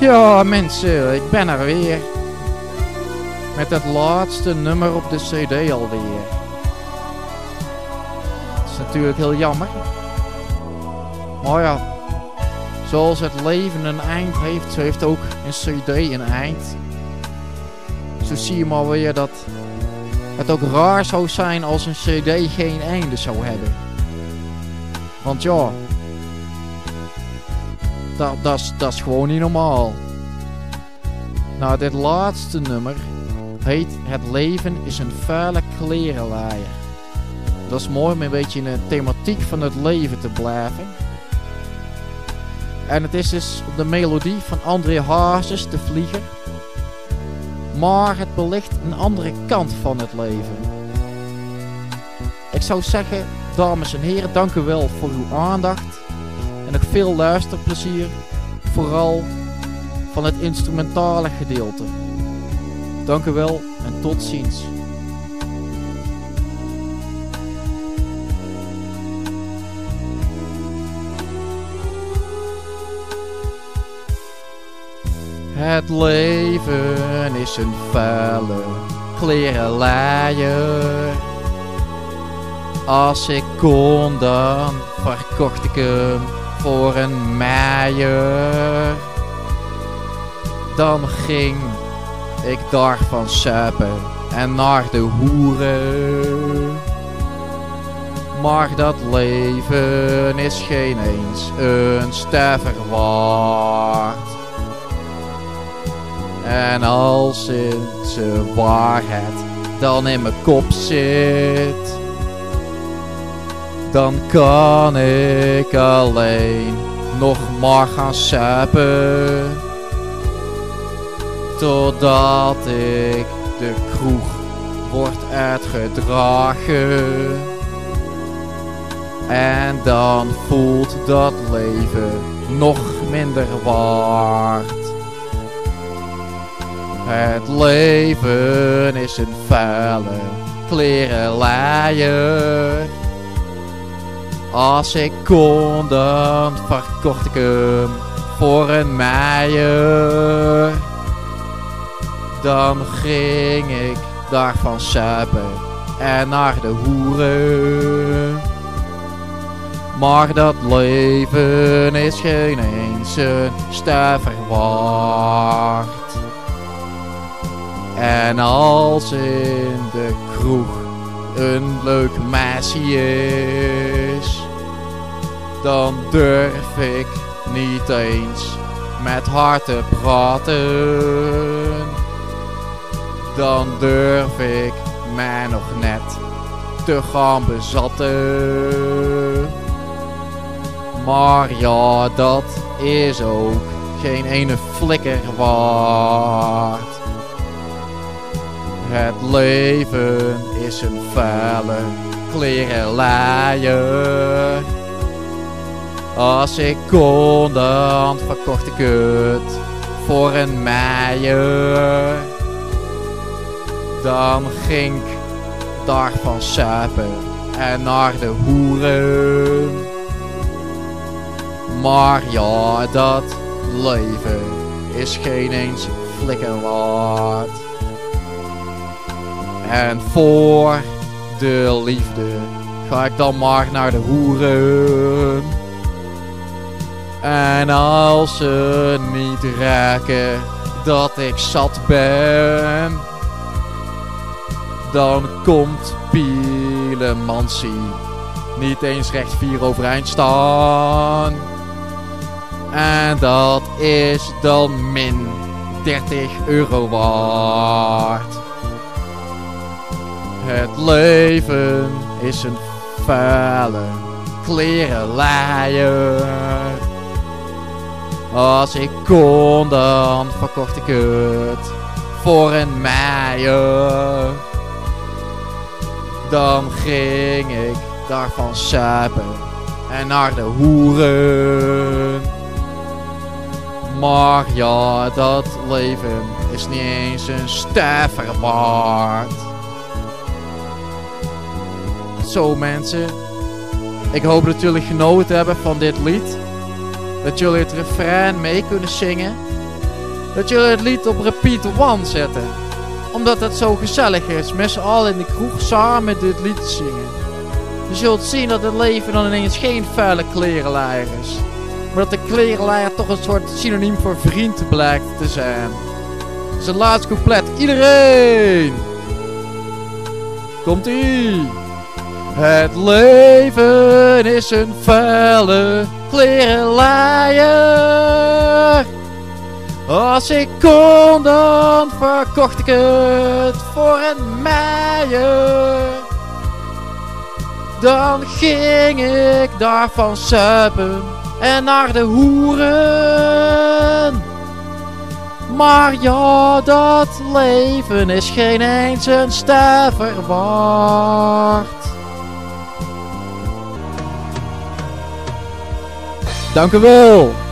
Ja, mensen, ik ben er weer. Met het laatste nummer op de CD alweer. Dat is natuurlijk heel jammer. Maar ja, zoals het leven een eind heeft, zo heeft ook een CD een eind. Zo zie je maar weer dat het ook raar zou zijn als een CD geen einde zou hebben. Want ja, dat, dat, dat is gewoon niet normaal. Nou, dit laatste nummer heet Het leven is een vuile klerenlaaier. Dat is mooi om een beetje in de thematiek van het leven te blijven. En het is dus de melodie van André Hazes, de vlieger. Maar het belicht een andere kant van het leven. Ik zou zeggen, dames en heren, dank u wel voor uw aandacht. En nog veel luisterplezier. Vooral van het instrumentale gedeelte. Dank u wel en tot ziens. Het leven is een vuile klerenlaaier. Als ik kon dan verkocht ik hem voor een meijer. Dan ging ik daarvan suipen en naar de hoeren. Maar dat leven is geen eens een stuiver waard. En als het de waarheid dan in mijn kop zit, dan kan ik alleen nog maar gaan suipen. Totdat ik de kroeg wordt uitgedragen. En dan voelt dat leven nog minder waard. Het leven is een vuile klerenlaaier. Als ik kon, dan verkocht ik hem voor een meijer. Dan ging ik daarvan suipen en naar de hoeren. Maar dat leven is geen eens een stuiver waard. En als in de kroeg een leuk meisje is, dan durf ik niet eens met haar te praten. Dan durf ik mij nog net te gaan bezatten. Maar ja, dat is ook geen ene flikker waard. Het leven is een vuile klerenlaaier. Als ik kon, dan verkocht ik het voor een meijer. Dan ging ik daarvan suipen en naar de hoeren. Maar ja, dat leven is geen eens flikker waard. En voor de liefde ga ik dan maar naar de hoeren. En als ze niet raken dat ik zat ben, dan komt Pielemansie niet eens recht vier overeind staan. En dat is dan min 30 euro waard. Het leven is een vuile klerenlaaier. Als ik kon, dan verkocht ik het voor een meijer. Dan ging ik daarvan suipen en naar de hoeren. Maar ja, dat leven is niet eens een stuiver waard. Zo mensen, ik hoop dat jullie genoten hebben van dit lied. Dat jullie het refrein mee kunnen zingen. dat jullie het lied op repeat one zetten. Omdat het zo gezellig is, met z'n allen in de kroeg samen dit lied zingen. Je zult zien dat het leven dan ineens geen vuile klerenleier is. Maar dat de klerenleier toch een soort synoniem voor vriend blijkt te zijn. Zijn laatste couplet. Iedereen! Komt-ie! Het leven is een vuile klerenleier. Als ik kon, dan verkocht ik het voor een meijer. Dan ging ik daarvan suipen en naar de hoeren. Maar ja, dat leven is geen eens een stuiver waard. Dank u wel.